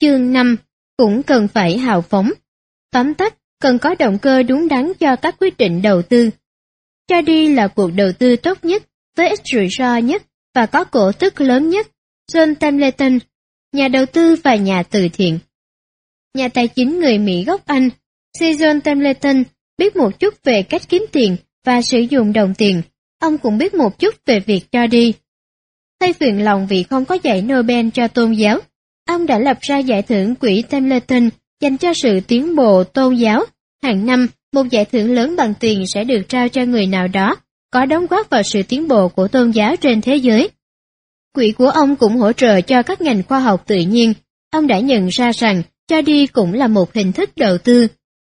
Chương 5 cũng cần phải hào phóng. Tóm tắt, cần có động cơ đúng đắn cho các quyết định đầu tư. Cho đi là cuộc đầu tư tốt nhất, với ít rủi ro nhất và có cổ tức lớn nhất. John Templeton, nhà đầu tư và nhà từ thiện. Nhà tài chính người Mỹ gốc Anh, C. John Templeton biết một chút về cách kiếm tiền và sử dụng đồng tiền. Ông cũng biết một chút về việc cho đi. Thay phiền lòng vì không có giải Nobel cho tôn giáo, ông đã lập ra giải thưởng quỹ Templeton dành cho sự tiến bộ tôn giáo. Hàng năm, một giải thưởng lớn bằng tiền sẽ được trao cho người nào đó có đóng góp vào sự tiến bộ của tôn giáo trên thế giới. Quỹ của ông cũng hỗ trợ cho các ngành khoa học tự nhiên. Ông đã nhận ra rằng cho đi cũng là một hình thức đầu tư.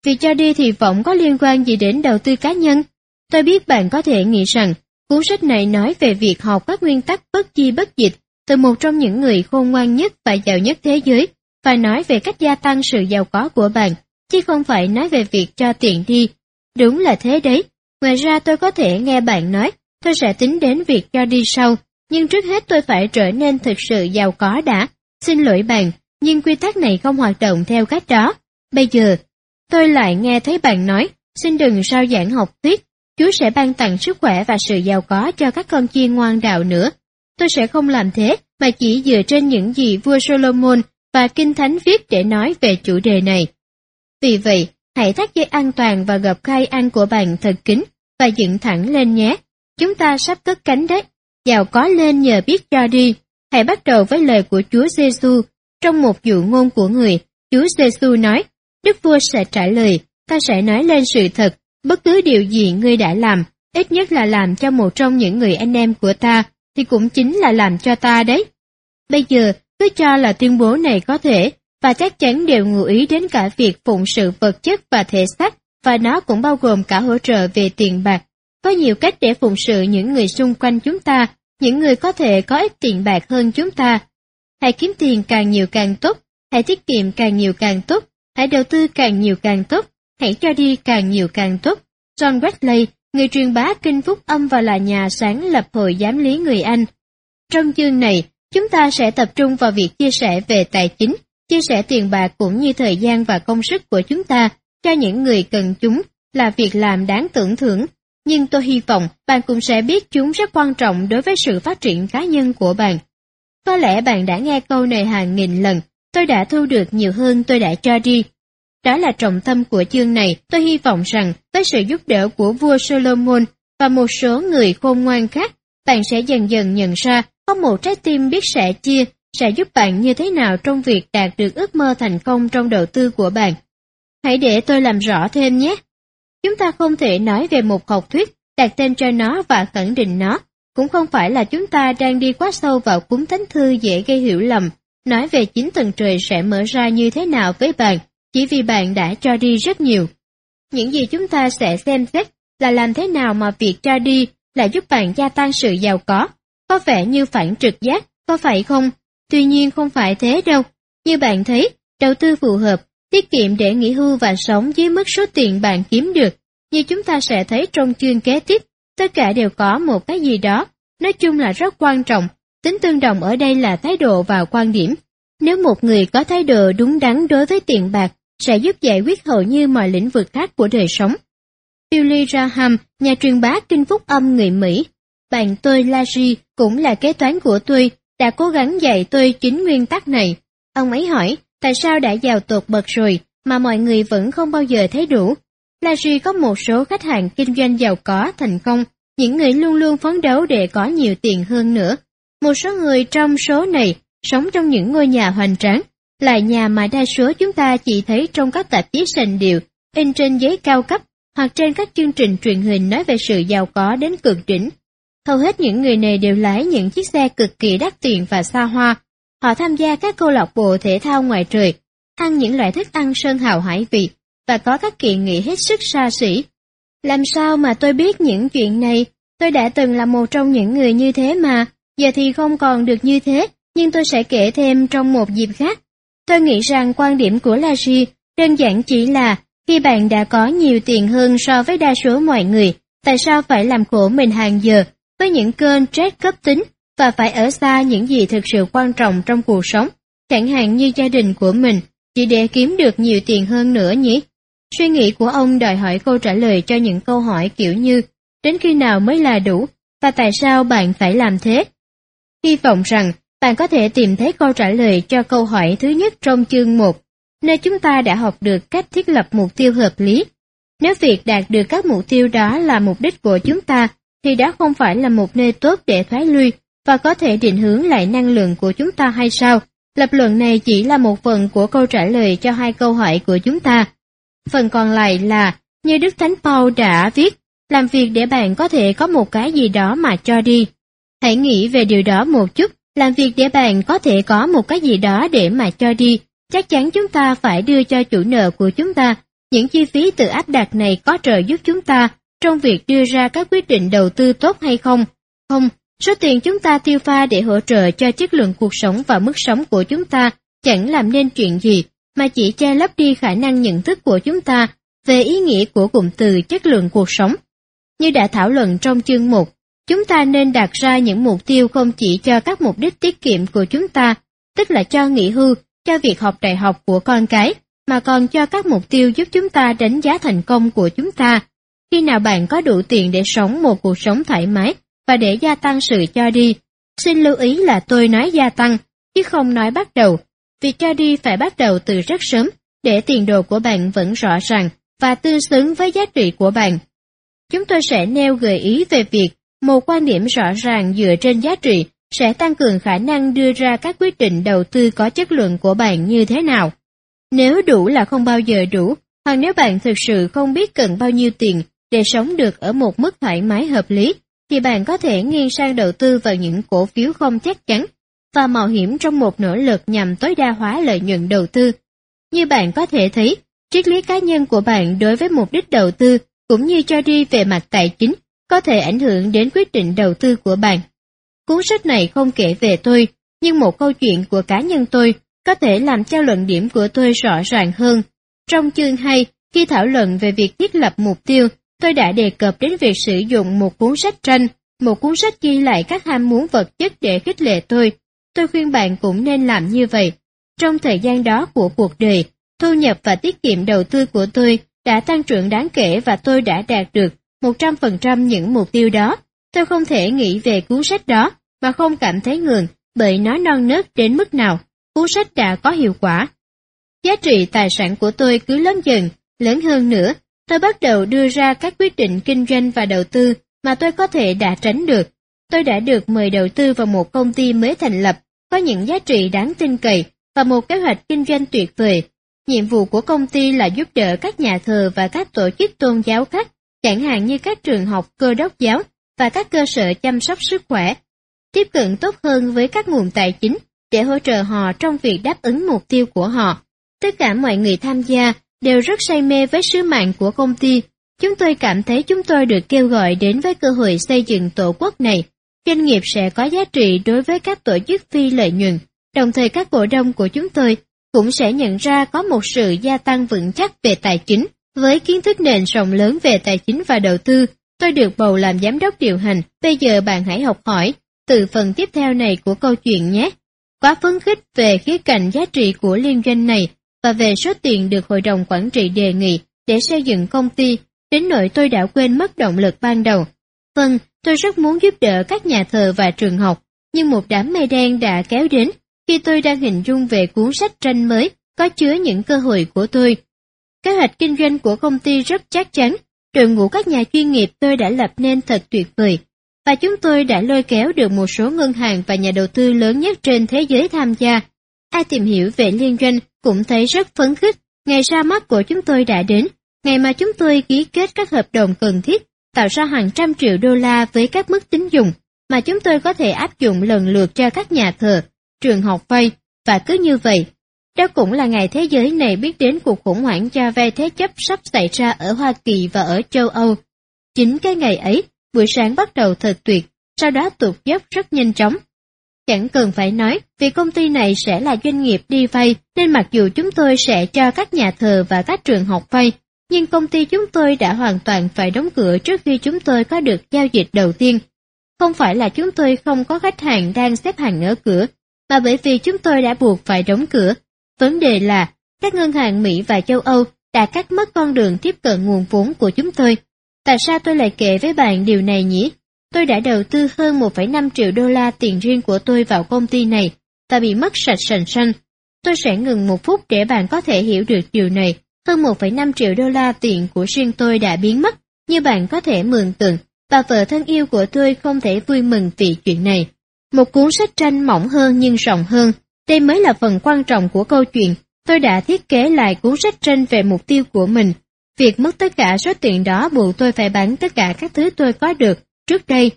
Vì cho đi thì vọng có liên quan gì đến đầu tư cá nhân? Tôi biết bạn có thể nghĩ rằng cuốn sách này nói về việc học các nguyên tắc bất chi bất dịch từ một trong những người khôn ngoan nhất và giàu nhất thế giới và nói về cách gia tăng sự giàu có của bạn, chứ không phải nói về việc cho tiền đi. Đúng là thế đấy. Ngoài ra tôi có thể nghe bạn nói, tôi sẽ tính đến việc cho đi sau, nhưng trước hết tôi phải trở nên thực sự giàu có đã. Xin lỗi bạn, nhưng quy tắc này không hoạt động theo cách đó. Bây giờ, tôi lại nghe thấy bạn nói, xin đừng sao giảng học thuyết, Chúa sẽ ban tặng sức khỏe và sự giàu có cho các con chiên ngoan đạo nữa. Tôi sẽ không làm thế, mà chỉ dựa trên những gì vua Solomon và Kinh Thánh viết để nói về chủ đề này. Vì vậy, hãy thắt dây an toàn và gập khai ăn của bạn thật kín và dựng thẳng lên nhé. Chúng ta sắp cất cánh đấy. Giàu có lên nhờ biết cho đi. Hãy bắt đầu với lời của Chúa Giêsu trong một dụ ngôn của người. Chúa Giêsu nói, Đức vua sẽ trả lời, ta sẽ nói lên sự thật, bất cứ điều gì ngươi đã làm, ít nhất là làm cho một trong những người anh em của ta, thì cũng chính là làm cho ta đấy. Bây giờ, cứ cho là tuyên bố này có thể, và chắc chắn đều ngụ ý đến cả việc phụng sự vật chất và thể xác, và nó cũng bao gồm cả hỗ trợ về tiền bạc. Có nhiều cách để phụng sự những người xung quanh chúng ta, những người có thể có ít tiền bạc hơn chúng ta. Hãy kiếm tiền càng nhiều càng tốt, hãy tiết kiệm càng nhiều càng tốt, hãy đầu tư càng nhiều càng tốt, hãy cho đi càng nhiều càng tốt. John Wesley, người truyền bá kinh phúc âm và là nhà sáng lập hội giám lý người Anh. Trong chương này, chúng ta sẽ tập trung vào việc chia sẻ về tài chính, chia sẻ tiền bạc cũng như thời gian và công sức của chúng ta cho những người cần chúng là việc làm đáng tưởng thưởng. Nhưng tôi hy vọng bạn cũng sẽ biết chúng rất quan trọng đối với sự phát triển cá nhân của bạn. Có lẽ bạn đã nghe câu này hàng nghìn lần, tôi đã thu được nhiều hơn tôi đã cho đi. Đó là trọng tâm của chương này, tôi hy vọng rằng với sự giúp đỡ của vua Solomon và một số người khôn ngoan khác, bạn sẽ dần dần nhận ra có một trái tim biết sẻ chia sẽ giúp bạn như thế nào trong việc đạt được ước mơ thành công trong đầu tư của bạn. Hãy để tôi làm rõ thêm nhé. Chúng ta không thể nói về một học thuyết, đặt tên cho nó và khẳng định nó. Cũng không phải là chúng ta đang đi quá sâu vào cuốn thánh thư dễ gây hiểu lầm, nói về chính tầng trời sẽ mở ra như thế nào với bạn, chỉ vì bạn đã cho đi rất nhiều. Những gì chúng ta sẽ xem xét là làm thế nào mà việc cho đi lại giúp bạn gia tăng sự giàu có. Có vẻ như phản trực giác, có phải không? Tuy nhiên không phải thế đâu. Như bạn thấy, đầu tư phù hợp, tiết kiệm để nghỉ hưu và sống dưới mức số tiền bạn kiếm được. Như chúng ta sẽ thấy trong chương kế tiếp, tất cả đều có một cái gì đó. Nói chung là rất quan trọng, tính tương đồng ở đây là thái độ và quan điểm. Nếu một người có thái độ đúng đắn đối với tiền bạc, sẽ giúp giải quyết hầu như mọi lĩnh vực khác của đời sống. Billy Graham, nhà truyền bá kinh phúc âm người Mỹ, bạn tôi Larry cũng là kế toán của tôi, đã cố gắng dạy tôi chính nguyên tắc này. Ông ấy hỏi, tại sao đã giàu tột bậc rồi mà mọi người vẫn không bao giờ thấy đủ? Larry có một số khách hàng kinh doanh giàu có thành công, những người luôn luôn phấn đấu để có nhiều tiền hơn nữa. Một số người trong số này sống trong những ngôi nhà hoành tráng, là nhà mà đa số chúng ta chỉ thấy trong các tạp chí sành điệu, in trên giấy cao cấp hoặc trên các chương trình truyền hình nói về sự giàu có đến cực đỉnh. Hầu hết những người này đều lái những chiếc xe cực kỳ đắt tiền và xa hoa. Họ tham gia các câu lạc bộ thể thao ngoài trời, ăn những loại thức ăn sơn hào hải vị và có các kỳ nghỉ hết sức xa xỉ. Làm sao mà tôi biết những chuyện này? Tôi đã từng là một trong những người như thế mà, giờ thì không còn được như thế, nhưng tôi sẽ kể thêm trong một dịp khác. Tôi nghĩ rằng quan điểm của Larry đơn giản chỉ là khi bạn đã có nhiều tiền hơn so với đa số mọi người, tại sao phải làm khổ mình hàng giờ với những cơn stress cấp tính và phải ở xa những gì thực sự quan trọng trong cuộc sống. chẳng hạn như gia đình của mình, chỉ để kiếm được nhiều tiền hơn nữa nhỉ? Suy nghĩ của ông đòi hỏi câu trả lời cho những câu hỏi kiểu như đến khi nào mới là đủ và tại sao bạn phải làm thế? Hy vọng rằng bạn có thể tìm thấy câu trả lời cho câu hỏi thứ nhất trong chương 1, nơi chúng ta đã học được cách thiết lập mục tiêu hợp lý. Nếu việc đạt được các mục tiêu đó là mục đích của chúng ta, thì đó không phải là một nơi tốt để thoái lui và có thể định hướng lại năng lượng của chúng ta hay sao? Lập luận này chỉ là một phần của câu trả lời cho hai câu hỏi của chúng ta. Phần còn lại là, như Đức Thánh Paul đã viết, làm việc để bạn có thể có một cái gì đó mà cho đi. Hãy nghĩ về điều đó một chút, làm việc để bạn có thể có một cái gì đó để mà cho đi. Chắc chắn chúng ta phải đưa cho chủ nợ của chúng ta. Những chi phí tự áp đặt này có trợ giúp chúng ta trong việc đưa ra các quyết định đầu tư tốt hay không. Không, số tiền chúng ta tiêu pha để hỗ trợ cho chất lượng cuộc sống và mức sống của chúng ta chẳng làm nên chuyện gì, mà chỉ che lấp đi khả năng nhận thức của chúng ta về ý nghĩa của cụm từ chất lượng cuộc sống. Như đã thảo luận trong chương 1, chúng ta nên đặt ra những mục tiêu không chỉ cho các mục đích tiết kiệm của chúng ta, tức là cho nghỉ hưu, cho việc học đại học của con cái, mà còn cho các mục tiêu giúp chúng ta đánh giá thành công của chúng ta. Khi nào bạn có đủ tiền để sống một cuộc sống thoải mái và để gia tăng sự cho đi, xin lưu ý là tôi nói gia tăng, chứ không nói bắt đầu. Việc cho đi phải bắt đầu từ rất sớm, để tiền đồ của bạn vẫn rõ ràng và tương xứng với giá trị của bạn. Chúng tôi sẽ nêu gợi ý về việc một quan điểm rõ ràng dựa trên giá trị sẽ tăng cường khả năng đưa ra các quyết định đầu tư có chất lượng của bạn như thế nào. Nếu đủ là không bao giờ đủ, hoặc nếu bạn thực sự không biết cần bao nhiêu tiền để sống được ở một mức thoải mái hợp lý, thì bạn có thể nghiêng sang đầu tư vào những cổ phiếu không chắc chắn và mạo hiểm trong một nỗ lực nhằm tối đa hóa lợi nhuận đầu tư. Như bạn có thể thấy, triết lý cá nhân của bạn đối với mục đích đầu tư cũng như cho đi về mặt tài chính có thể ảnh hưởng đến quyết định đầu tư của bạn. Cuốn sách này không kể về tôi, nhưng một câu chuyện của cá nhân tôi có thể làm cho luận điểm của tôi rõ ràng hơn. Trong chương 2, khi thảo luận về việc thiết lập mục tiêu, tôi đã đề cập đến việc sử dụng một cuốn sách tranh, một cuốn sách ghi lại các ham muốn vật chất để khích lệ tôi. Tôi khuyên bạn cũng nên làm như vậy. Trong thời gian đó của cuộc đời, thu nhập và tiết kiệm đầu tư của tôi đã tăng trưởng đáng kể và tôi đã đạt được 100% những mục tiêu đó. Tôi không thể nghĩ về cuốn sách đó mà không cảm thấy ngường bởi nó non nớt đến mức nào. Cuốn sách đã có hiệu quả. Giá trị tài sản của tôi cứ lớn dần, lớn hơn nữa. Tôi bắt đầu đưa ra các quyết định kinh doanh và đầu tư mà tôi có thể đã tránh được. Tôi đã được mời đầu tư vào một công ty mới thành lập, có những giá trị đáng tin cậy và một kế hoạch kinh doanh tuyệt vời. Nhiệm vụ của công ty là giúp đỡ các nhà thờ và các tổ chức tôn giáo khác chẳng hạn như các trường học cơ đốc giáo và các cơ sở chăm sóc sức khỏe, tiếp cận tốt hơn với các nguồn tài chính để hỗ trợ họ trong việc đáp ứng mục tiêu của họ. Tất cả mọi người tham gia đều rất say mê với sứ mạng của công ty. Chúng tôi cảm thấy chúng tôi được kêu gọi đến với cơ hội xây dựng tổ quốc này. Doanh nghiệp sẽ có giá trị đối với các tổ chức phi lợi nhuận, đồng thời các cổ đông của chúng tôi cũng sẽ nhận ra có một sự gia tăng vững chắc về tài chính. Với kiến thức nền rộng lớn về tài chính và đầu tư, tôi được bầu làm giám đốc điều hành, bây giờ bạn hãy học hỏi từ phần tiếp theo này của câu chuyện nhé. Quá phấn khích về khía cạnh giá trị của liên doanh này và về số tiền được hội đồng quản trị đề nghị để xây dựng công ty, đến nỗi tôi đã quên mất động lực ban đầu. Vâng, tôi rất muốn giúp đỡ các nhà thờ và trường học, nhưng một đám mây đen đã kéo đến khi tôi đang hình dung về cuốn sách tranh mới có chứa những cơ hội của tôi Kế hoạch kinh doanh của công ty rất chắc chắn, đội ngũ các nhà chuyên nghiệp tôi đã lập nên thật tuyệt vời, và chúng tôi đã lôi kéo được một số ngân hàng và nhà đầu tư lớn nhất trên thế giới tham gia. Ai tìm hiểu về liên doanh cũng thấy rất phấn khích, ngày ra mắt của chúng tôi đã đến, ngày mà chúng tôi ký kết các hợp đồng cần thiết, tạo ra hàng trăm triệu đô la với các mức tín dụng mà chúng tôi có thể áp dụng lần lượt cho các nhà thờ, trường học vay, và cứ như vậy, đó cũng là ngày thế giới này biết đến cuộc khủng hoảng cho vay thế chấp sắp xảy ra ở Hoa Kỳ và ở châu Âu. Chính cái ngày ấy, buổi sáng bắt đầu thật tuyệt, sau đó tụt dốc rất nhanh chóng. Chẳng cần phải nói, vì công ty này sẽ là doanh nghiệp đi vay, nên mặc dù chúng tôi sẽ cho các nhà thờ và các trường học vay, nhưng công ty chúng tôi đã hoàn toàn phải đóng cửa trước khi chúng tôi có được giao dịch đầu tiên. Không phải là chúng tôi không có khách hàng đang xếp hàng ở cửa, mà bởi vì chúng tôi đã buộc phải đóng cửa. Vấn đề là, các ngân hàng Mỹ và châu Âu đã cắt mất con đường tiếp cận nguồn vốn của chúng tôi. Tại sao tôi lại kể với bạn điều này nhỉ? Tôi đã đầu tư hơn 1,5 triệu đô la tiền riêng của tôi vào công ty này và bị mất sạch sành xanh. Tôi sẽ ngừng một phút để bạn có thể hiểu được điều này. Hơn 1,5 triệu đô la tiền của riêng tôi đã biến mất, như bạn có thể mường tượng, và vợ thân yêu của tôi không thể vui mừng vì chuyện này. Một cuốn sách tranh mỏng hơn nhưng rộng hơn, đây mới là phần quan trọng của câu chuyện. Tôi đã thiết kế lại cuốn sách tranh về mục tiêu của mình. Việc mất tất cả số tiền đó buộc tôi phải bán tất cả các thứ tôi có được trước đây.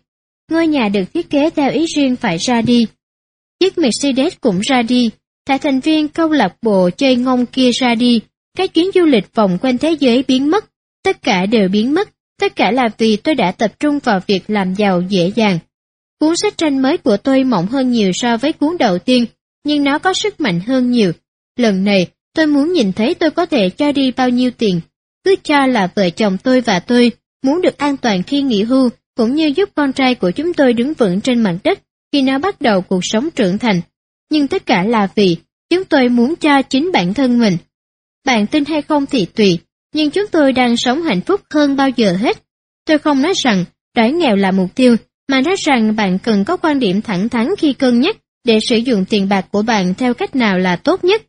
Ngôi nhà được thiết kế theo ý riêng phải ra đi. Chiếc Mercedes cũng ra đi, thả thành viên câu lạc bộ chơi ngông kia ra đi, các chuyến du lịch vòng quanh thế giới biến mất, tất cả đều biến mất, tất cả là vì tôi đã tập trung vào việc làm giàu dễ dàng. Cuốn sách tranh mới của tôi mỏng hơn nhiều so với cuốn đầu tiên, nhưng nó có sức mạnh hơn nhiều. Lần này, tôi muốn nhìn thấy tôi có thể cho đi bao nhiêu tiền. Cứ cho là vợ chồng tôi và tôi muốn được an toàn khi nghỉ hưu, cũng như giúp con trai của chúng tôi đứng vững trên mặt đất khi nó bắt đầu cuộc sống trưởng thành. Nhưng tất cả là vì chúng tôi muốn cho chính bản thân mình. Bạn tin hay không thì tùy, nhưng chúng tôi đang sống hạnh phúc hơn bao giờ hết. Tôi không nói rằng đói nghèo là mục tiêu, mà nói rằng bạn cần có quan điểm thẳng thắn khi cân nhắc để sử dụng tiền bạc của bạn theo cách nào là tốt nhất.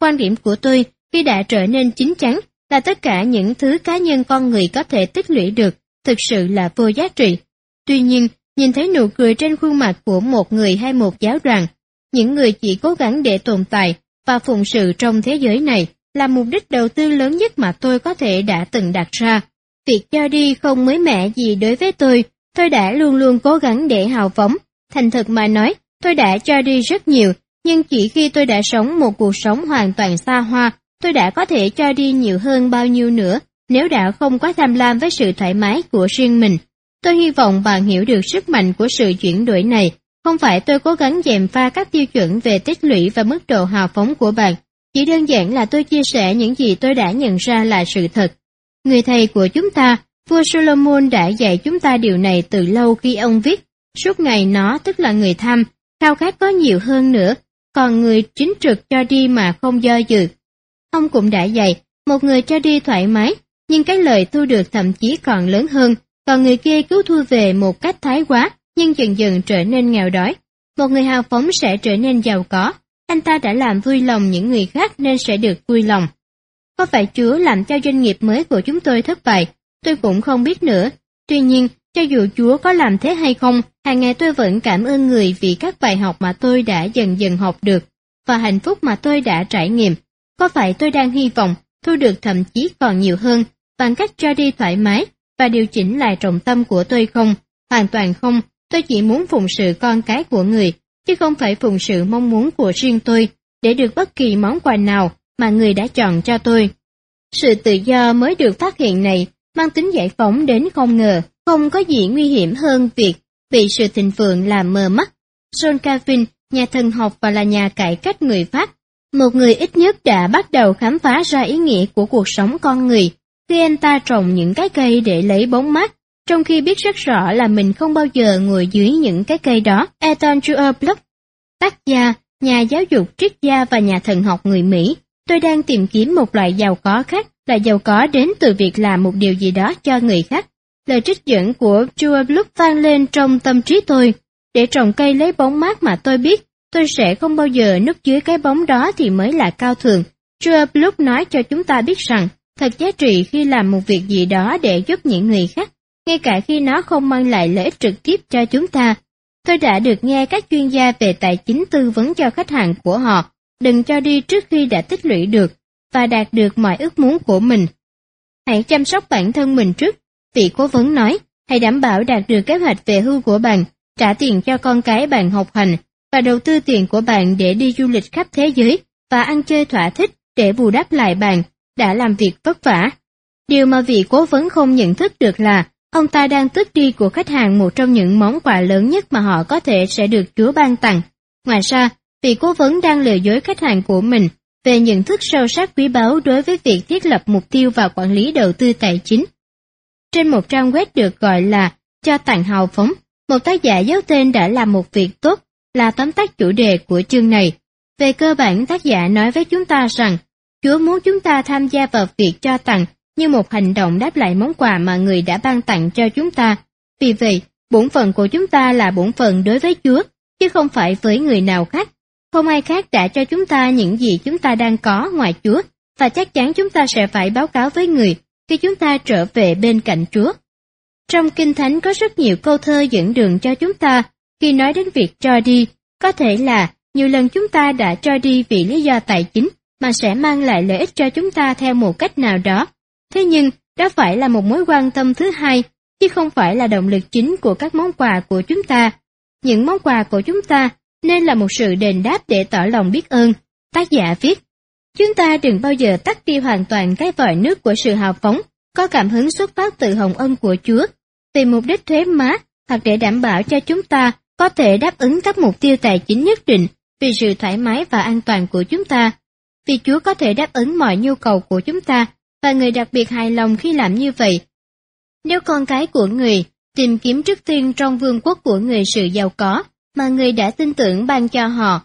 Quan điểm của tôi khi đã trở nên chính chắn là tất cả những thứ cá nhân con người có thể tích lũy được thực sự là vô giá trị. Tuy nhiên, nhìn thấy nụ cười trên khuôn mặt của một người hay một giáo đoàn, những người chỉ cố gắng để tồn tại và phụng sự trong thế giới này là mục đích đầu tư lớn nhất mà tôi có thể đã từng đặt ra. Việc cho đi không mới mẻ gì đối với tôi, tôi đã luôn luôn cố gắng để hào phóng. Thành thực mà nói, tôi đã cho đi rất nhiều, nhưng chỉ khi tôi đã sống một cuộc sống hoàn toàn xa hoa, tôi đã có thể cho đi nhiều hơn bao nhiêu nữa nếu đã không quá tham lam với sự thoải mái của riêng mình. Tôi hy vọng bạn hiểu được sức mạnh của sự chuyển đổi này. Không phải tôi cố gắng dèm pha các tiêu chuẩn về tích lũy và mức độ hào phóng của bạn. Chỉ đơn giản là tôi chia sẻ những gì tôi đã nhận ra là sự thật. Người thầy của chúng ta, vua Solomon đã dạy chúng ta điều này từ lâu khi ông viết. Suốt ngày nó tức là người tham, khao khát có nhiều hơn nữa, còn người chính trực cho đi mà không do dự. Ông cũng đã dạy, một người cho đi thoải mái, nhưng cái lợi thu được thậm chí còn lớn hơn, còn người kia cứu thu về một cách thái quá, nhưng dần dần trở nên nghèo đói. Một người hào phóng sẽ trở nên giàu có, anh ta đã làm vui lòng những người khác nên sẽ được vui lòng. Có phải Chúa làm cho doanh nghiệp mới của chúng tôi thất bại? Tôi cũng không biết nữa. Tuy nhiên, cho dù Chúa có làm thế hay không, hàng ngày tôi vẫn cảm ơn người vì các bài học mà tôi đã dần dần học được, và hạnh phúc mà tôi đã trải nghiệm. Có phải tôi đang hy vọng thu được thậm chí còn nhiều hơn bằng cách cho đi thoải mái và điều chỉnh lại trọng tâm của tôi không? Hoàn toàn không, tôi chỉ muốn phụng sự con cái của người, chứ không phải phụng sự mong muốn của riêng tôi, để được bất kỳ món quà nào mà người đã chọn cho tôi. Sự tự do mới được phát hiện này mang tính giải phóng đến không ngờ, không có gì nguy hiểm hơn việc bị sự thịnh vượng làm mờ mắt. John Calvin, nhà thần học và là nhà cải cách người Pháp, một người ít nhất đã bắt đầu khám phá ra ý nghĩa của cuộc sống con người khi anh ta trồng những cái cây để lấy bóng mát, trong khi biết rất rõ là mình không bao giờ ngồi dưới những cái cây đó. Ethan Jewell Block, tác gia, nhà giáo dục triết gia và nhà thần học người Mỹ, tôi đang tìm kiếm một loại giàu có khác, là giàu có đến từ việc làm một điều gì đó cho người khác. Lời trích dẫn của Chua Block vang lên trong tâm trí tôi. Để trồng cây lấy bóng mát mà tôi biết, tôi sẽ không bao giờ núp dưới cái bóng đó thì mới là cao thường. Chua Block nói cho chúng ta biết rằng, thật giá trị khi làm một việc gì đó để giúp những người khác, ngay cả khi nó không mang lại lợi ích trực tiếp cho chúng ta. Tôi đã được nghe các chuyên gia về tài chính tư vấn cho khách hàng của họ, đừng cho đi trước khi đã tích lũy được và đạt được mọi ước muốn của mình. Hãy chăm sóc bản thân mình trước, vị cố vấn nói, hãy đảm bảo đạt được kế hoạch về hưu của bạn, trả tiền cho con cái bạn học hành và đầu tư tiền của bạn để đi du lịch khắp thế giới và ăn chơi thỏa thích để bù đắp lại bạn đã làm việc vất vả. Điều mà vị cố vấn không nhận thức được là ông ta đang tước đi của khách hàng một trong những món quà lớn nhất mà họ có thể sẽ được Chúa ban tặng. Ngoài ra, vị cố vấn đang lừa dối khách hàng của mình về nhận thức sâu sắc quý báu đối với việc thiết lập mục tiêu và quản lý đầu tư tài chính. Trên một trang web được gọi là cho tặng hào phóng, một tác giả giấu tên đã làm một việc tốt là tóm tắt chủ đề của chương này. Về cơ bản tác giả nói với chúng ta rằng Chúa muốn chúng ta tham gia vào việc cho tặng như một hành động đáp lại món quà mà người đã ban tặng cho chúng ta. Vì vậy, bổn phận của chúng ta là bổn phận đối với Chúa, chứ không phải với người nào khác. Không ai khác đã cho chúng ta những gì chúng ta đang có ngoài Chúa, và chắc chắn chúng ta sẽ phải báo cáo với người khi chúng ta trở về bên cạnh Chúa. Trong Kinh Thánh có rất nhiều câu thơ dẫn đường cho chúng ta khi nói đến việc cho đi, có thể là nhiều lần chúng ta đã cho đi vì lý do tài chính mà sẽ mang lại lợi ích cho chúng ta theo một cách nào đó. Thế nhưng, đó phải là một mối quan tâm thứ hai, chứ không phải là động lực chính của các món quà của chúng ta. Những món quà của chúng ta nên là một sự đền đáp để tỏ lòng biết ơn. Tác giả viết, chúng ta đừng bao giờ tắt đi hoàn toàn cái vòi nước của sự hào phóng, có cảm hứng xuất phát từ hồng ân của Chúa, vì mục đích thuế má hoặc để đảm bảo cho chúng ta có thể đáp ứng các mục tiêu tài chính nhất định vì sự thoải mái và an toàn của chúng ta. Vì Chúa có thể đáp ứng mọi nhu cầu của chúng ta và người đặc biệt hài lòng khi làm như vậy. Nếu con cái của người tìm kiếm trước tiên trong vương quốc của người sự giàu có mà người đã tin tưởng ban cho họ,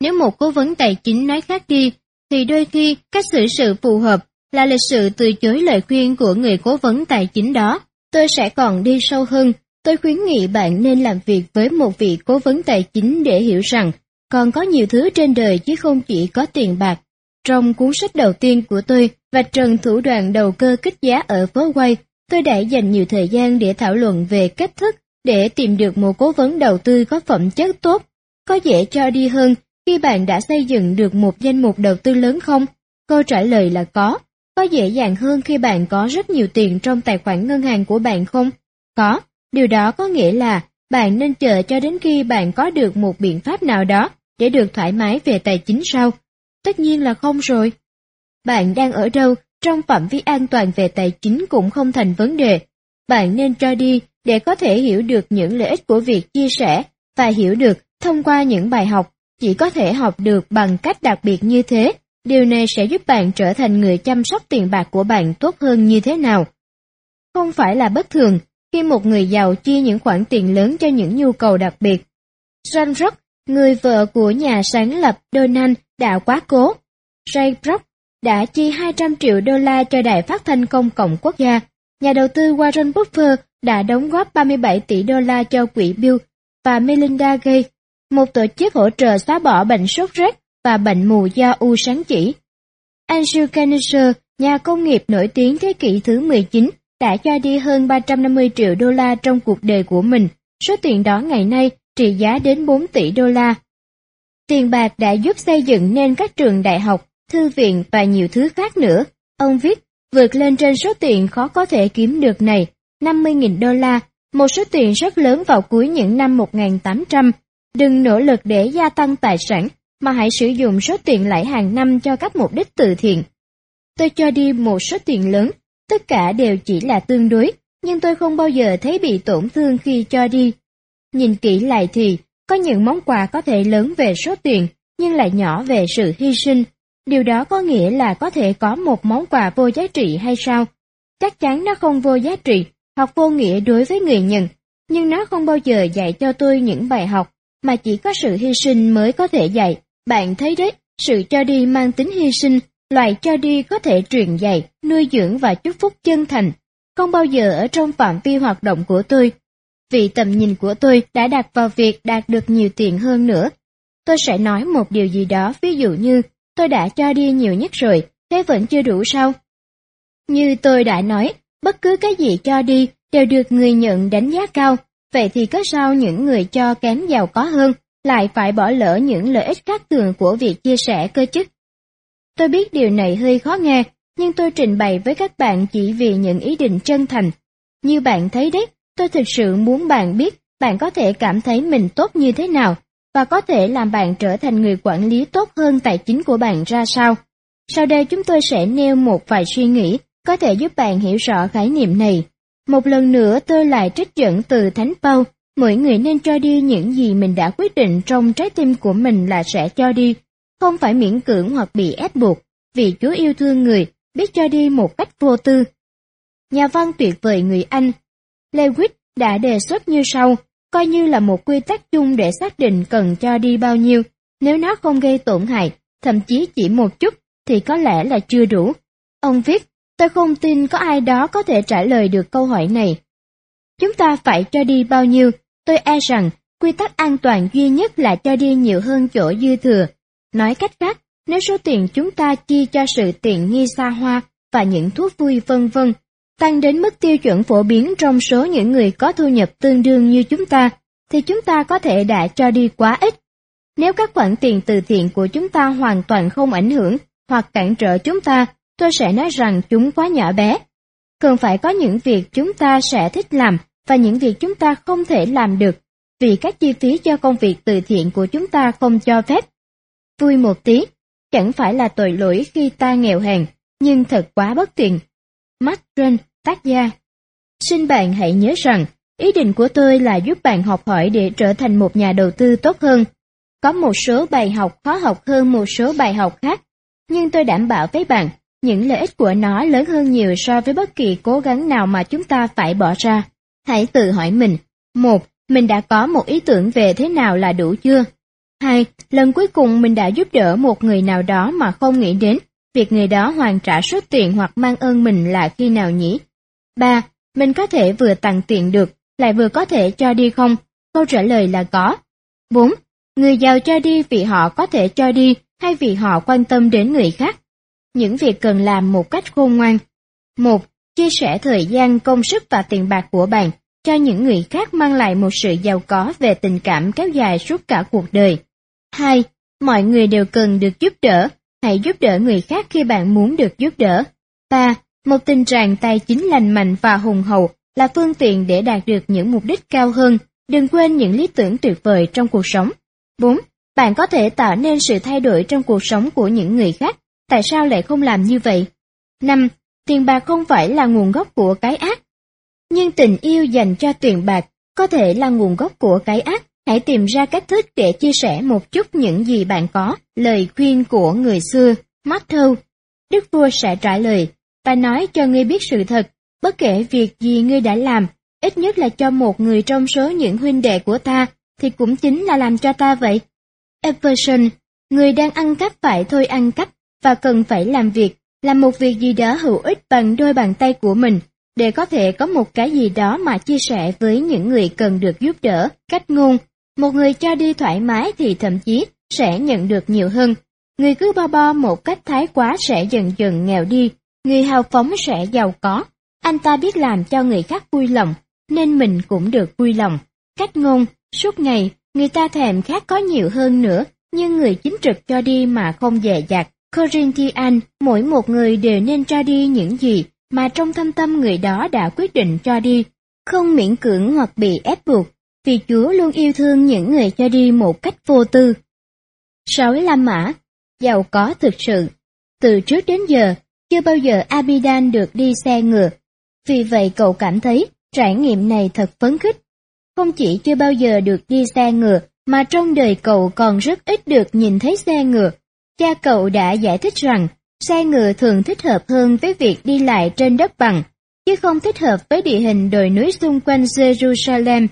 nếu một cố vấn tài chính nói khác đi, thì đôi khi cách xử sự phù hợp là lịch sự từ chối lời khuyên của người cố vấn tài chính đó. Tôi sẽ còn đi sâu hơn, tôi khuyến nghị bạn nên làm việc với một vị cố vấn tài chính để hiểu rằng còn có nhiều thứ trên đời chứ không chỉ có tiền bạc. Trong cuốn sách đầu tiên của tôi, và trần thủ đoạn đầu cơ kích giá ở phố quay, tôi đã dành nhiều thời gian để thảo luận về cách thức để tìm được một cố vấn đầu tư có phẩm chất tốt, có dễ cho đi hơn khi bạn đã xây dựng được một danh mục đầu tư lớn không? Câu trả lời là có. Có dễ dàng hơn khi bạn có rất nhiều tiền trong tài khoản ngân hàng của bạn không? Có. Điều đó có nghĩa là bạn nên chờ cho đến khi bạn có được một biện pháp nào đó để được thoải mái về tài chính sau. Tất nhiên là không rồi. Bạn đang ở đâu trong phạm vi an toàn về tài chính cũng không thành vấn đề. Bạn nên cho đi để có thể hiểu được những lợi ích của việc chia sẻ và hiểu được thông qua những bài học chỉ có thể học được bằng cách đặc biệt như thế. Điều này sẽ giúp bạn trở thành người chăm sóc tiền bạc của bạn tốt hơn như thế nào. Không phải là bất thường khi một người giàu chia những khoản tiền lớn cho những nhu cầu đặc biệt. John Rock, người vợ của nhà sáng lập Donald, đã quá cố. Ray Brock đã chi 200 triệu đô la cho đài phát thanh công cộng quốc gia. Nhà đầu tư Warren Buffett đã đóng góp 37 tỷ đô la cho quỹ Bill và Melinda Gates, một tổ chức hỗ trợ xóa bỏ bệnh sốt rét và bệnh mù do u sáng chỉ. Andrew Carnegie, nhà công nghiệp nổi tiếng thế kỷ thứ 19, đã cho đi hơn 350 triệu đô la trong cuộc đời của mình. Số tiền đó ngày nay trị giá đến 4 tỷ đô la. Tiền bạc đã giúp xây dựng nên các trường đại học, thư viện và nhiều thứ khác nữa. Ông viết, vượt lên trên số tiền khó có thể kiếm được này, 50.000 đô la, một số tiền rất lớn vào cuối những năm 1800. Đừng nỗ lực để gia tăng tài sản, mà hãy sử dụng số tiền lãi hàng năm cho các mục đích từ thiện. Tôi cho đi một số tiền lớn, tất cả đều chỉ là tương đối, nhưng tôi không bao giờ thấy bị tổn thương khi cho đi. Nhìn kỹ lại thì, có những món quà có thể lớn về số tiền, nhưng lại nhỏ về sự hy sinh. Điều đó có nghĩa là có thể có một món quà vô giá trị hay sao? Chắc chắn nó không vô giá trị, hoặc vô nghĩa đối với người nhận, nhưng nó không bao giờ dạy cho tôi những bài học, mà chỉ có sự hy sinh mới có thể dạy. Bạn thấy đấy, sự cho đi mang tính hy sinh, loại cho đi có thể truyền dạy, nuôi dưỡng và chúc phúc chân thành, không bao giờ ở trong phạm vi hoạt động của tôi, vì tầm nhìn của tôi đã đặt vào việc đạt được nhiều tiền hơn nữa. Tôi sẽ nói một điều gì đó ví dụ như tôi đã cho đi nhiều nhất rồi, thế vẫn chưa đủ sao? Như tôi đã nói, bất cứ cái gì cho đi đều được người nhận đánh giá cao, vậy thì có sao những người cho kém giàu có hơn lại phải bỏ lỡ những lợi ích khác thường của việc chia sẻ cơ chức? Tôi biết điều này hơi khó nghe, nhưng tôi trình bày với các bạn chỉ vì những ý định chân thành. Như bạn thấy đấy, Tôi thực sự muốn bạn biết bạn có thể cảm thấy mình tốt như thế nào và có thể làm bạn trở thành người quản lý tốt hơn tài chính của bạn ra sao. Sau đây chúng tôi sẽ nêu một vài suy nghĩ có thể giúp bạn hiểu rõ khái niệm này. Một lần nữa tôi lại trích dẫn từ Thánh paul: mỗi người nên cho đi những gì mình đã quyết định trong trái tim của mình là sẽ cho đi, không phải miễn cưỡng hoặc bị ép buộc, vì Chúa yêu thương người, biết cho đi một cách vô tư. Nhà văn tuyệt vời người Anh Lewis đã đề xuất như sau, coi như là một quy tắc chung để xác định cần cho đi bao nhiêu. Nếu nó không gây tổn hại, thậm chí chỉ một chút, thì có lẽ là chưa đủ. Ông viết, tôi không tin có ai đó có thể trả lời được câu hỏi này. Chúng ta phải cho đi bao nhiêu? Tôi e rằng quy tắc an toàn duy nhất là cho đi nhiều hơn chỗ dư thừa. Nói cách khác, nếu số tiền chúng ta chi cho sự tiện nghi xa hoa và những thuốc vui vân vân tăng đến mức tiêu chuẩn phổ biến trong số những người có thu nhập tương đương như chúng ta, thì chúng ta có thể đã cho đi quá ít. Nếu các khoản tiền từ thiện của chúng ta hoàn toàn không ảnh hưởng hoặc cản trở chúng ta, tôi sẽ nói rằng chúng quá nhỏ bé. Cần phải có những việc chúng ta sẽ thích làm và những việc chúng ta không thể làm được, vì các chi phí cho công việc từ thiện của chúng ta không cho phép. Vui một tí, chẳng phải là tội lỗi khi ta nghèo hèn, nhưng thật quá bất tiện. Mark Twain, tác gia Xin bạn hãy nhớ rằng, ý định của tôi là giúp bạn học hỏi để trở thành một nhà đầu tư tốt hơn. Có một số bài học khó học hơn một số bài học khác, nhưng tôi đảm bảo với bạn, những lợi ích của nó lớn hơn nhiều so với bất kỳ cố gắng nào mà chúng ta phải bỏ ra. Hãy tự hỏi mình, một, mình đã có một ý tưởng về thế nào là đủ chưa? Hai, lần cuối cùng mình đã giúp đỡ một người nào đó mà không nghĩ đến việc người đó hoàn trả số tiền hoặc mang ơn mình là khi nào nhỉ? Ba, mình có thể vừa tặng tiện được, lại vừa có thể cho đi không? Câu trả lời là có. Bốn, người giàu cho đi vì họ có thể cho đi hay vì họ quan tâm đến người khác? Những việc cần làm một cách khôn ngoan. Một, chia sẻ thời gian, công sức và tiền bạc của bạn cho những người khác mang lại một sự giàu có về tình cảm kéo dài suốt cả cuộc đời. 2. Mọi người đều cần được giúp đỡ, hãy giúp đỡ người khác khi bạn muốn được giúp đỡ. 3. Một tình trạng tài chính lành mạnh và hùng hậu là phương tiện để đạt được những mục đích cao hơn, đừng quên những lý tưởng tuyệt vời trong cuộc sống. 4. Bạn có thể tạo nên sự thay đổi trong cuộc sống của những người khác, tại sao lại không làm như vậy? 5. Tiền bạc không phải là nguồn gốc của cái ác, nhưng tình yêu dành cho tiền bạc có thể là nguồn gốc của cái ác. Hãy tìm ra cách thức để chia sẻ một chút những gì bạn có. Lời khuyên của người xưa, Matthew. Đức vua sẽ trả lời, và nói cho ngươi biết sự thật, bất kể việc gì ngươi đã làm, ít nhất là cho một người trong số những huynh đệ của ta, thì cũng chính là làm cho ta vậy. Everson, người đang ăn cắp phải thôi ăn cắp, và cần phải làm việc, làm một việc gì đó hữu ích bằng đôi bàn tay của mình, để có thể có một cái gì đó mà chia sẻ với những người cần được giúp đỡ, cách ngôn. Một người cho đi thoải mái thì thậm chí sẽ nhận được nhiều hơn. Người cứ bo bo một cách thái quá sẽ dần dần nghèo đi, người hào phóng sẽ giàu có. Anh ta biết làm cho người khác vui lòng, nên mình cũng được vui lòng. Cách ngôn, suốt ngày, người ta thèm khác có nhiều hơn nữa, nhưng người chính trực cho đi mà không dè dặt. Corinthian, mỗi một người đều nên cho đi những gì mà trong thâm tâm người đó đã quyết định cho đi, không miễn cưỡng hoặc bị ép buộc, vì Chúa luôn yêu thương những người cho đi một cách vô tư. 6. La Mã, giàu có thực sự. Từ trước đến giờ, chưa bao giờ Abidan được đi xe ngựa, vì vậy cậu cảm thấy trải nghiệm này thật phấn khích. Không chỉ chưa bao giờ được đi xe ngựa, mà trong đời cậu còn rất ít được nhìn thấy xe ngựa. Cha cậu đã giải thích rằng Xe ngựa thường thích hợp hơn với việc đi lại trên đất bằng, chứ không thích hợp với địa hình đồi núi xung quanh Jerusalem.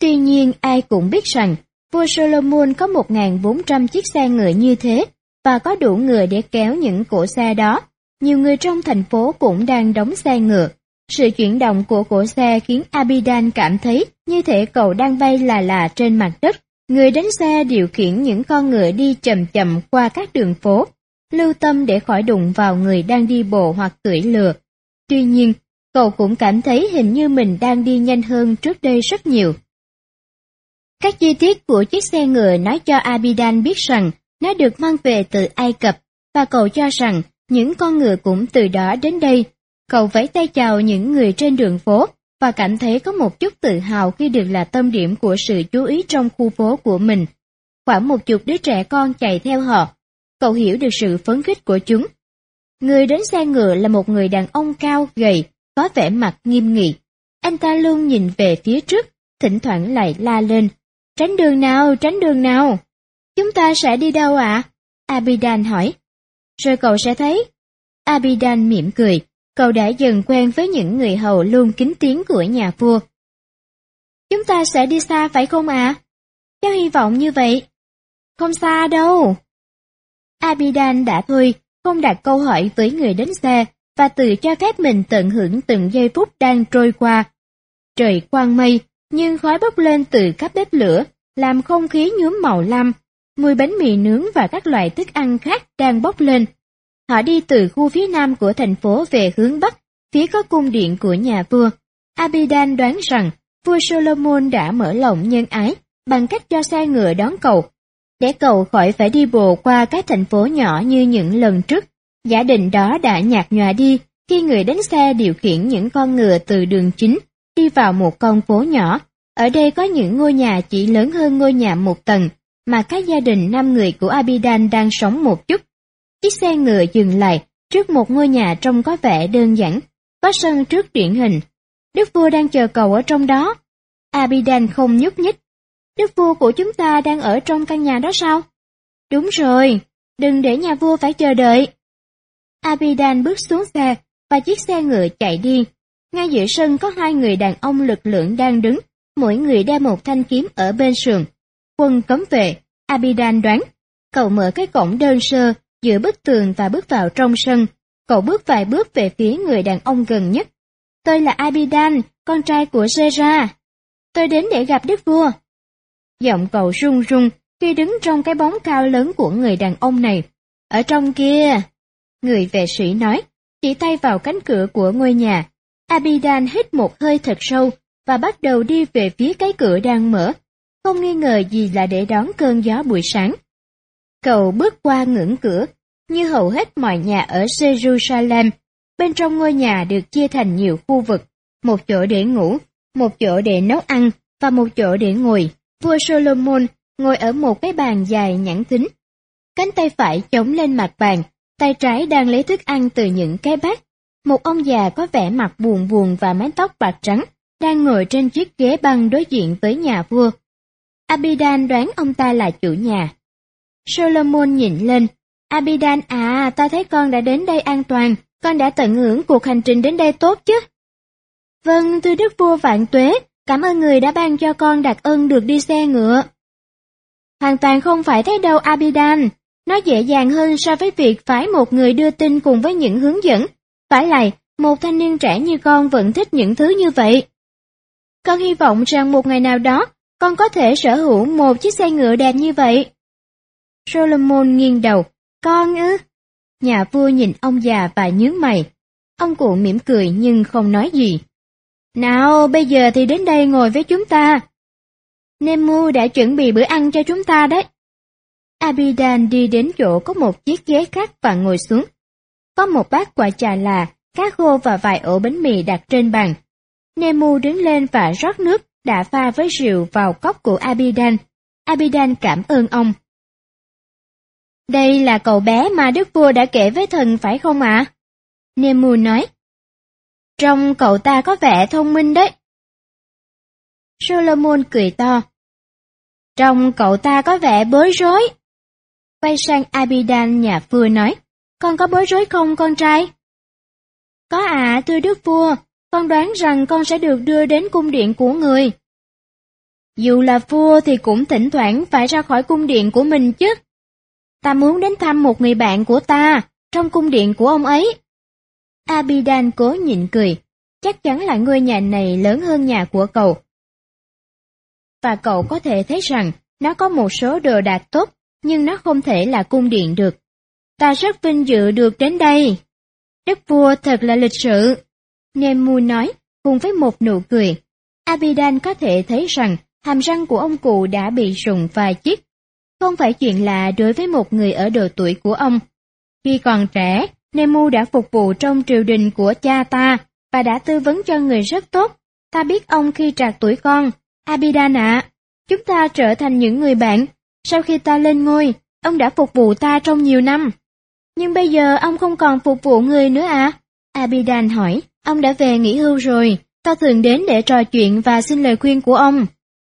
Tuy nhiên ai cũng biết rằng, vua Solomon có 1.400 chiếc xe ngựa như thế, và có đủ ngựa để kéo những cỗ xe đó. Nhiều người trong thành phố cũng đang đóng xe ngựa. Sự chuyển động của cổ xe khiến Abidan cảm thấy như thể cậu đang bay là là trên mặt đất. Người đánh xe điều khiển những con ngựa đi chậm chậm qua các đường phố, lưu tâm để khỏi đụng vào người đang đi bộ hoặc cưỡi lừa. Tuy nhiên, cậu cũng cảm thấy hình như mình đang đi nhanh hơn trước đây rất nhiều. Các chi tiết của chiếc xe ngựa nói cho Abidan biết rằng nó được mang về từ Ai Cập, và cậu cho rằng những con ngựa cũng từ đó đến đây. Cậu vẫy tay chào những người trên đường phố và cảm thấy có một chút tự hào khi được là tâm điểm của sự chú ý trong khu phố của mình. Khoảng một chục đứa trẻ con chạy theo họ, cậu hiểu được sự phấn khích của chúng. Người đến xe ngựa là một người đàn ông cao, gầy, có vẻ mặt nghiêm nghị. Anh ta luôn nhìn về phía trước, thỉnh thoảng lại la lên. Tránh đường nào, tránh đường nào. Chúng ta sẽ đi đâu ạ? Abidan hỏi. Rồi cậu sẽ thấy. Abidan mỉm cười, cậu đã dần quen với những người hầu luôn kính tiếng của nhà vua. Chúng ta sẽ đi xa phải không ạ? À? Cháu hy vọng như vậy. Không xa đâu. Abidan đã thôi, không đặt câu hỏi với người đến xe và tự cho phép mình tận hưởng từng giây phút đang trôi qua. Trời quang mây, nhưng khói bốc lên từ các bếp lửa, làm không khí nhuốm màu lam. Mùi bánh mì nướng và các loại thức ăn khác đang bốc lên. Họ đi từ khu phía nam của thành phố về hướng bắc, phía có cung điện của nhà vua. Abidan đoán rằng vua Solomon đã mở lòng nhân ái bằng cách cho xe ngựa đón cầu, để cầu khỏi phải đi bộ qua các thành phố nhỏ như những lần trước. Giả định đó đã nhạt nhòa đi khi người đánh xe điều khiển những con ngựa từ đường chính đi vào một con phố nhỏ. Ở đây có những ngôi nhà chỉ lớn hơn ngôi nhà một tầng, mà các gia đình năm người của Abidan đang sống một chút. Chiếc xe ngựa dừng lại trước một ngôi nhà trông có vẻ đơn giản, có sân trước điển hình. Đức vua đang chờ cầu ở trong đó. Abidan không nhúc nhích. Đức vua của chúng ta đang ở trong căn nhà đó sao? Đúng rồi, đừng để nhà vua phải chờ đợi. Abidan bước xuống xe và chiếc xe ngựa chạy đi. Ngay giữa sân có hai người đàn ông lực lượng đang đứng, mỗi người đeo một thanh kiếm ở bên sườn. Quân cấm vệ, Abidan đoán, cậu mở cái cổng đơn sơ giữa bức tường và bước vào trong sân. Cậu bước vài bước về phía người đàn ông gần nhất. Tôi là Abidan, con trai của zera Tôi đến để gặp đức vua. Giọng cậu run run khi đứng trong cái bóng cao lớn của người đàn ông này. Ở trong kia, người vệ sĩ nói, chỉ tay vào cánh cửa của ngôi nhà. Abidan hít một hơi thật sâu và bắt đầu đi về phía cái cửa đang mở, không nghi ngờ gì là để đón cơn gió buổi sáng. Cậu bước qua ngưỡng cửa, như hầu hết mọi nhà ở Jerusalem, bên trong ngôi nhà được chia thành nhiều khu vực, một chỗ để ngủ, một chỗ để nấu ăn và một chỗ để ngồi. Vua Solomon ngồi ở một cái bàn dài nhẵn thính. Cánh tay phải chống lên mặt bàn, tay trái đang lấy thức ăn từ những cái bát. Một ông già có vẻ mặt buồn buồn và mái tóc bạc trắng, đang ngồi trên chiếc ghế băng đối diện với nhà vua. Abidan đoán ông ta là chủ nhà. Solomon nhìn lên. Abidan à, ta thấy con đã đến đây an toàn, con đã tận hưởng cuộc hành trình đến đây tốt chứ? Vâng, thưa đức vua vạn tuế, cảm ơn người đã ban cho con đặc ân được đi xe ngựa. Hoàn toàn không phải thế đâu Abidan, nó dễ dàng hơn so với việc phải một người đưa tin cùng với những hướng dẫn. Phải lại, một thanh niên trẻ như con vẫn thích những thứ như vậy. Con hy vọng rằng một ngày nào đó, con có thể sở hữu một chiếc xe ngựa đẹp như vậy. Solomon nghiêng đầu, con ư? Nhà vua nhìn ông già và nhướng mày. Ông cụ mỉm cười nhưng không nói gì. Nào, bây giờ thì đến đây ngồi với chúng ta. Nemu đã chuẩn bị bữa ăn cho chúng ta đấy. Abidan đi đến chỗ có một chiếc ghế khác và ngồi xuống. Có một bát quả trà là, cá khô và vài ổ bánh mì đặt trên bàn. Nemu đứng lên và rót nước đã pha với rượu vào cốc của Abidan. Abidan cảm ơn ông. Đây là cậu bé mà đức vua đã kể với thần phải không ạ? À? Nemu nói. Trông cậu ta có vẻ thông minh đấy. Solomon cười to. Trông cậu ta có vẻ bối rối. Quay sang Abidan nhà vua nói, con có bối rối không con trai? Có ạ, à, thưa đức vua, con đoán rằng con sẽ được đưa đến cung điện của người. Dù là vua thì cũng thỉnh thoảng phải ra khỏi cung điện của mình chứ. Ta muốn đến thăm một người bạn của ta, trong cung điện của ông ấy. Abidan cố nhịn cười, chắc chắn là ngôi nhà này lớn hơn nhà của cậu. Và cậu có thể thấy rằng nó có một số đồ đạc tốt, nhưng nó không thể là cung điện được. Ta rất vinh dự được đến đây. Đức vua thật là lịch sự. Nemu nói, cùng với một nụ cười. Abidan có thể thấy rằng hàm răng của ông cụ đã bị rụng vài chiếc. Không phải chuyện lạ đối với một người ở độ tuổi của ông. Khi còn trẻ, Nemu đã phục vụ trong triều đình của cha ta và đã tư vấn cho người rất tốt. Ta biết ông khi trạc tuổi con. Abidan ạ, chúng ta trở thành những người bạn. Sau khi ta lên ngôi, ông đã phục vụ ta trong nhiều năm. Nhưng bây giờ ông không còn phục vụ người nữa à? Abidan hỏi, ông đã về nghỉ hưu rồi, ta thường đến để trò chuyện và xin lời khuyên của ông.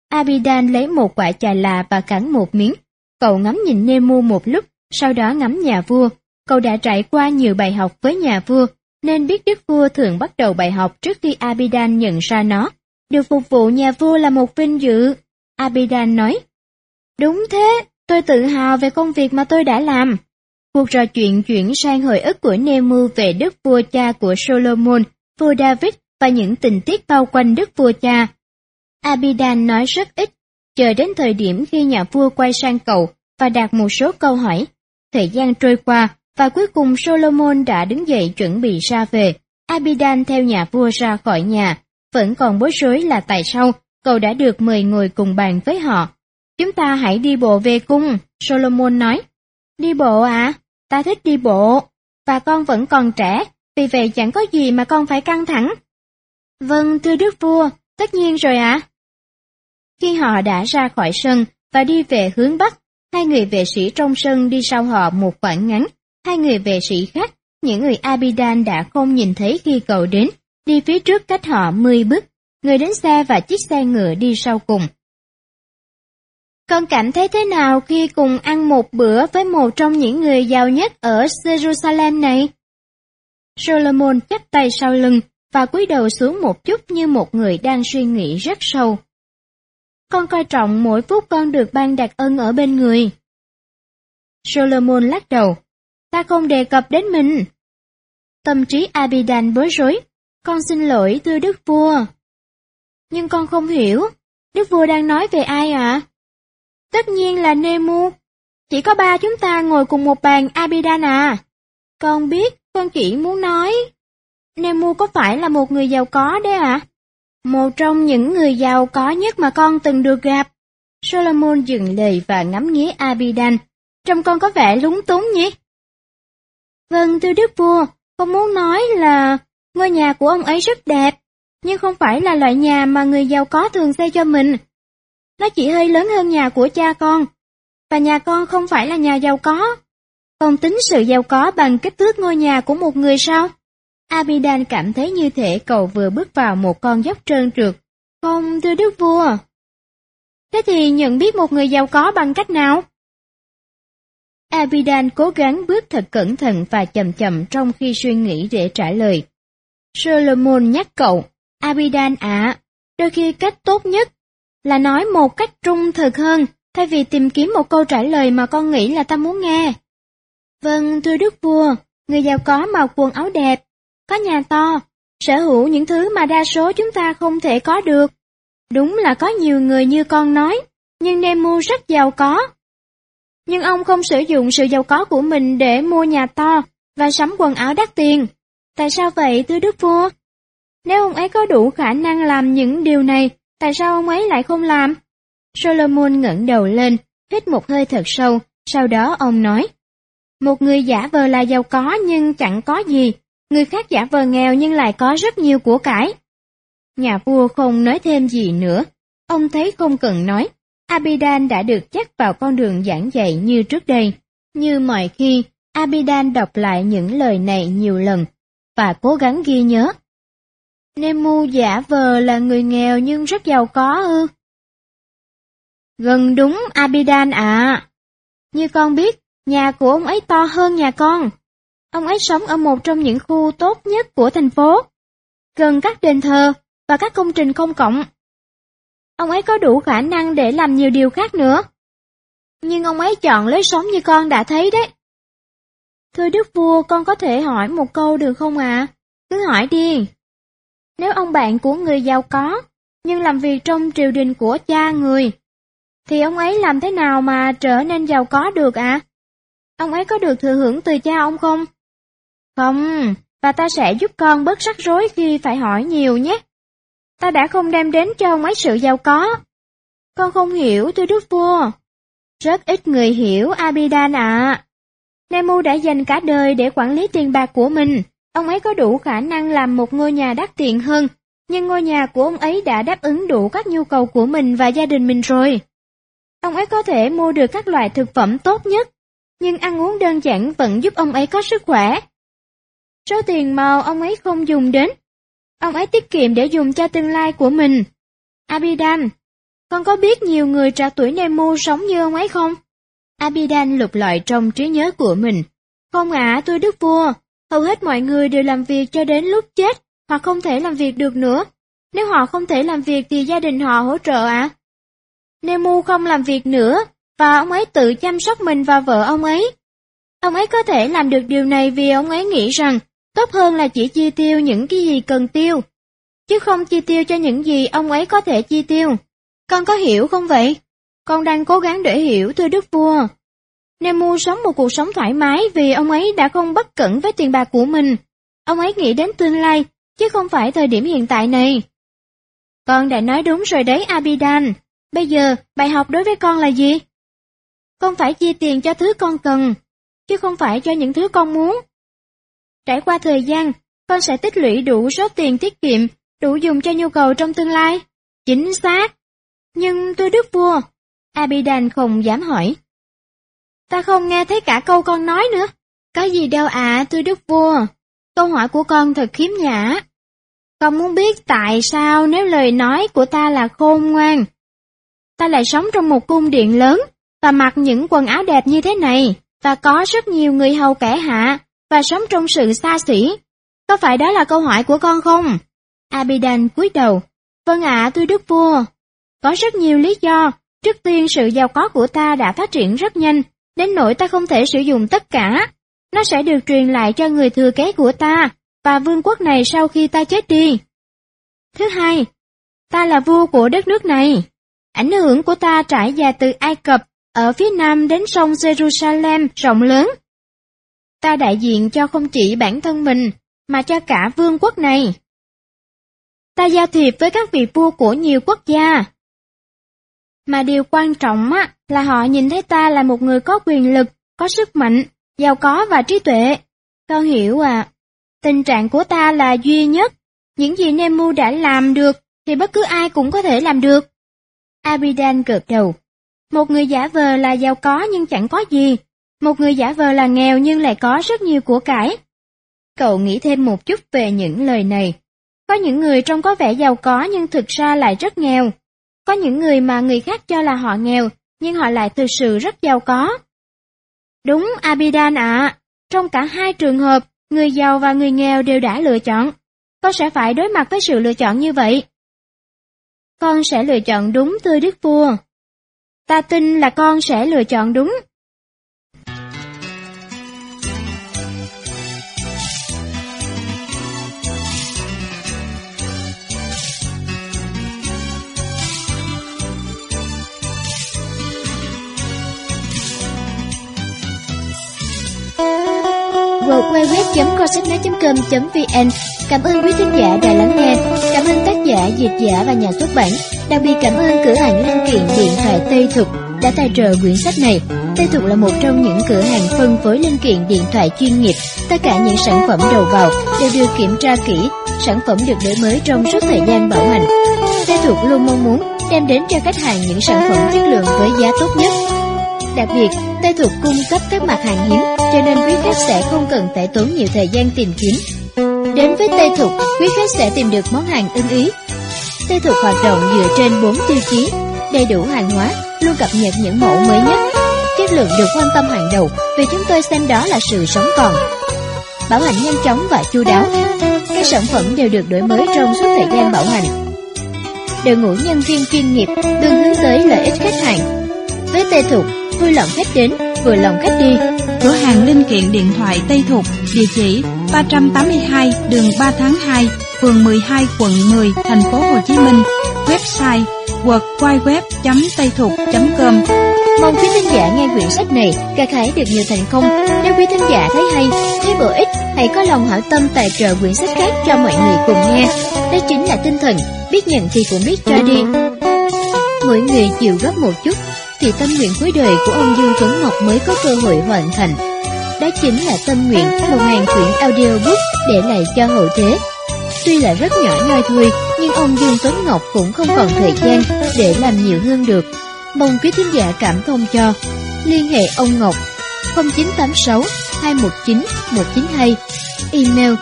Abidan lấy một quả trà là và cắn một miếng. Cậu ngắm nhìn Nemo một lúc, sau đó ngắm nhà vua. Cậu đã trải qua nhiều bài học với nhà vua, nên biết đức vua thường bắt đầu bài học trước khi Abidan nhận ra nó. được phục vụ nhà vua là một vinh dự, Abidan nói. Đúng thế, tôi tự hào về công việc mà tôi đã làm. Cuộc trò chuyện chuyển sang hồi ức của Nemu về đức vua cha của Solomon, vua David và những tình tiết bao quanh đức vua cha. Abidan nói rất ít, chờ đến thời điểm khi nhà vua quay sang cậu và đặt một số câu hỏi. Thời gian trôi qua và cuối cùng Solomon đã đứng dậy chuẩn bị ra về. Abidan theo nhà vua ra khỏi nhà, vẫn còn bối rối là tại sao cậu đã được mời ngồi cùng bàn với họ. Chúng ta hãy đi bộ về cung, Solomon nói. Đi bộ à? Ta thích đi bộ. Và con vẫn còn trẻ, vì vậy chẳng có gì mà con phải căng thẳng. Vâng, thưa đức vua, tất nhiên rồi ạ. À? Khi họ đã ra khỏi sân và đi về hướng Bắc, hai người vệ sĩ trong sân đi sau họ một khoảng ngắn. Hai người vệ sĩ khác, những người Abidan đã không nhìn thấy khi cậu đến, đi phía trước cách họ 10 bước, người đến xe và chiếc xe ngựa đi sau cùng. Con cảm thấy thế nào khi cùng ăn một bữa với một trong những người giàu nhất ở Jerusalem này? Solomon chắp tay sau lưng và cúi đầu xuống một chút như một người đang suy nghĩ rất sâu. Con coi trọng mỗi phút con được ban đặc ân ở bên người. Solomon lắc đầu. Ta không đề cập đến mình. Tâm trí Abidan bối rối. Con xin lỗi thưa đức vua. Nhưng con không hiểu. Đức vua đang nói về ai ạ? À? Tất nhiên là Nemu. Chỉ có ba chúng ta ngồi cùng một bàn Abidan à. Con biết, con chỉ muốn nói. Nemo có phải là một người giàu có đấy ạ? À? Một trong những người giàu có nhất mà con từng được gặp. Solomon dừng lời và ngắm nghía Abidan. Trông con có vẻ lúng túng nhỉ? Vâng, thưa đức vua, con muốn nói là ngôi nhà của ông ấy rất đẹp, nhưng không phải là loại nhà mà người giàu có thường xây cho mình. Nó chỉ hơi lớn hơn nhà của cha con, và nhà con không phải là nhà giàu có. Còn tính sự giàu có bằng kích thước ngôi nhà của một người sao? Abidan cảm thấy như thể cậu vừa bước vào một con dốc trơn trượt. Không, thưa đức vua. Thế thì nhận biết một người giàu có bằng cách nào? Abidan cố gắng bước thật cẩn thận và chậm chậm trong khi suy nghĩ để trả lời. Solomon nhắc cậu, Abidan ạ, đôi khi cách tốt nhất là nói một cách trung thực hơn, thay vì tìm kiếm một câu trả lời mà con nghĩ là ta muốn nghe. Vâng, thưa đức vua, người giàu có mặc quần áo đẹp, có nhà to, sở hữu những thứ mà đa số chúng ta không thể có được. Đúng là có nhiều người như con nói, nhưng Nemu rất giàu có. Nhưng ông không sử dụng sự giàu có của mình để mua nhà to và sắm quần áo đắt tiền. Tại sao vậy thưa Đức Vua? Nếu ông ấy có đủ khả năng làm những điều này, tại sao ông ấy lại không làm? Solomon ngẩng đầu lên, hít một hơi thật sâu, sau đó ông nói. Một người giả vờ là giàu có nhưng chẳng có gì, người khác giả vờ nghèo nhưng lại có rất nhiều của cải. Nhà vua không nói thêm gì nữa, ông thấy không cần nói, Abidan đã được chắc vào con đường giảng dạy như trước đây. Như mọi khi, Abidan đọc lại những lời này nhiều lần, và cố gắng ghi nhớ. Nemu giả vờ là người nghèo nhưng rất giàu có ư. Gần đúng Abidan ạ. Như con biết, nhà của ông ấy to hơn nhà con. Ông ấy sống ở một trong những khu tốt nhất của thành phố, gần các đền thờ và các công trình công cộng. Ông ấy có đủ khả năng để làm nhiều điều khác nữa. Nhưng ông ấy chọn lối sống như con đã thấy đấy. Thưa Đức Vua, con có thể hỏi một câu được không ạ? À? Cứ hỏi đi. Nếu ông bạn của người giàu có, nhưng làm việc trong triều đình của cha người, thì ông ấy làm thế nào mà trở nên giàu có được ạ? À? Ông ấy có được thừa hưởng từ cha ông không? Không, và ta sẽ giúp con bớt rắc rối khi phải hỏi nhiều nhé. Ta đã không đem đến cho ông ấy sự giàu có. Con không hiểu thưa đức vua. Rất ít người hiểu Abidan ạ. À. Nemu đã dành cả đời để quản lý tiền bạc của mình. Ông ấy có đủ khả năng làm một ngôi nhà đắt tiền hơn, nhưng ngôi nhà của ông ấy đã đáp ứng đủ các nhu cầu của mình và gia đình mình rồi. Ông ấy có thể mua được các loại thực phẩm tốt nhất, nhưng ăn uống đơn giản vẫn giúp ông ấy có sức khỏe. Số tiền màu ông ấy không dùng đến, ông ấy tiết kiệm để dùng cho tương lai của mình. Abidan, con có biết nhiều người trả tuổi Nemo sống như ông ấy không? Abidan lục lọi trong trí nhớ của mình. Không ạ, tôi đức vua, hầu hết mọi người đều làm việc cho đến lúc chết, hoặc không thể làm việc được nữa. Nếu họ không thể làm việc thì gia đình họ hỗ trợ ạ. À? Nemu không làm việc nữa, và ông ấy tự chăm sóc mình và vợ ông ấy. Ông ấy có thể làm được điều này vì ông ấy nghĩ rằng tốt hơn là chỉ chi tiêu những cái gì cần tiêu, chứ không chi tiêu cho những gì ông ấy có thể chi tiêu. Con có hiểu không vậy? Con đang cố gắng để hiểu thưa đức vua. Nemu sống một cuộc sống thoải mái vì ông ấy đã không bất cẩn với tiền bạc của mình. Ông ấy nghĩ đến tương lai, chứ không phải thời điểm hiện tại này. Con đã nói đúng rồi đấy Abidan. Bây giờ, bài học đối với con là gì? Con phải chia tiền cho thứ con cần, chứ không phải cho những thứ con muốn. Trải qua thời gian, con sẽ tích lũy đủ số tiền tiết kiệm, đủ dùng cho nhu cầu trong tương lai. Chính xác. Nhưng tôi đức vua, Abidan không dám hỏi. Ta không nghe thấy cả câu con nói nữa. Có gì đâu ạ, à, tôi đức vua. Câu hỏi của con thật khiếm nhã. Con muốn biết tại sao nếu lời nói của ta là khôn ngoan. Ta lại sống trong một cung điện lớn, và mặc những quần áo đẹp như thế này, và có rất nhiều người hầu kẻ hạ, và sống trong sự xa xỉ. Có phải đó là câu hỏi của con không? Abidan cúi đầu. Vâng ạ, tôi đức vua. Có rất nhiều lý do. Trước tiên sự giàu có của ta đã phát triển rất nhanh, đến nỗi ta không thể sử dụng tất cả. Nó sẽ được truyền lại cho người thừa kế của ta, và vương quốc này sau khi ta chết đi. Thứ hai, ta là vua của đất nước này. Ảnh hưởng của ta trải dài từ Ai Cập ở phía nam đến sông Jerusalem rộng lớn. Ta đại diện cho không chỉ bản thân mình, mà cho cả vương quốc này. Ta giao thiệp với các vị vua của nhiều quốc gia. Mà điều quan trọng á, là họ nhìn thấy ta là một người có quyền lực, có sức mạnh, giàu có và trí tuệ. Con hiểu à, tình trạng của ta là duy nhất. Những gì Nemu đã làm được thì bất cứ ai cũng có thể làm được. Abidan gật đầu. Một người giả vờ là giàu có nhưng chẳng có gì. Một người giả vờ là nghèo nhưng lại có rất nhiều của cải. Cậu nghĩ thêm một chút về những lời này. Có những người trông có vẻ giàu có nhưng thực ra lại rất nghèo. Có những người mà người khác cho là họ nghèo, nhưng họ lại thực sự rất giàu có. Đúng Abidan ạ, trong cả hai trường hợp, người giàu và người nghèo đều đã lựa chọn. Con sẽ phải đối mặt với sự lựa chọn như vậy. Con sẽ lựa chọn đúng thưa Đức Vua. Ta tin là con sẽ lựa chọn đúng. www.cosetnet.com.vn Cảm ơn quý thính giả đã lắng nghe. Cảm ơn tác giả, dịch giả và nhà xuất bản. Đặc biệt cảm ơn cửa hàng linh kiện điện thoại Tây Thục đã tài trợ quyển sách này. Tây Thục là một trong những cửa hàng phân phối linh kiện điện thoại chuyên nghiệp. Tất cả những sản phẩm đầu vào đều được kiểm tra kỹ, sản phẩm được đổi mới trong suốt thời gian bảo hành. Tây Thục luôn mong muốn đem đến cho khách hàng những sản phẩm chất lượng với giá tốt nhất. Đặc biệt, Tây thuộc cung cấp các mặt hàng hiếm, cho nên quý khách sẽ không cần phải tốn nhiều thời gian tìm kiếm. Đến với Tây thuộc, quý khách sẽ tìm được món hàng ưng ý. Tây thuộc hoạt động dựa trên 4 tiêu chí, đầy đủ hàng hóa, luôn cập nhật những mẫu mới nhất. Chất lượng được quan tâm hàng đầu vì chúng tôi xem đó là sự sống còn. Bảo hành nhanh chóng và chu đáo. Các sản phẩm đều được đổi mới trong suốt thời gian bảo hành. Đội ngũ nhân viên chuyên nghiệp luôn hướng tới lợi ích khách hàng. Với tê Thục, vui lòng khách đến, vừa lòng khách đi. Cửa hàng linh kiện điện thoại Tây Thục, địa chỉ 382 đường 3 tháng 2, phường 12, quận 10, thành phố Hồ Chí Minh. Website www.taythục.com Mong quý thính giả nghe quyển sách này gặt hái được nhiều thành công. Nếu quý thính giả thấy hay, thấy bổ ích, hãy có lòng hảo tâm tài trợ quyển sách khác cho mọi người cùng nghe. Đó chính là tinh thần, biết nhận thì cũng biết cho đi. Mỗi người chịu góp một chút thì tâm nguyện cuối đời của ông Dương Tuấn Ngọc mới có cơ hội hoàn thành. Đó chính là tâm nguyện một ngàn quyển audiobook để lại cho hậu thế. Tuy là rất nhỏ nhoi thôi, nhưng ông Dương Tuấn Ngọc cũng không còn thời gian để làm nhiều hơn được. Mong quý thính giả cảm thông cho. Liên hệ ông Ngọc 0986 219 192 Email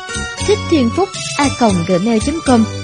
thích thiên phúc a gmail.com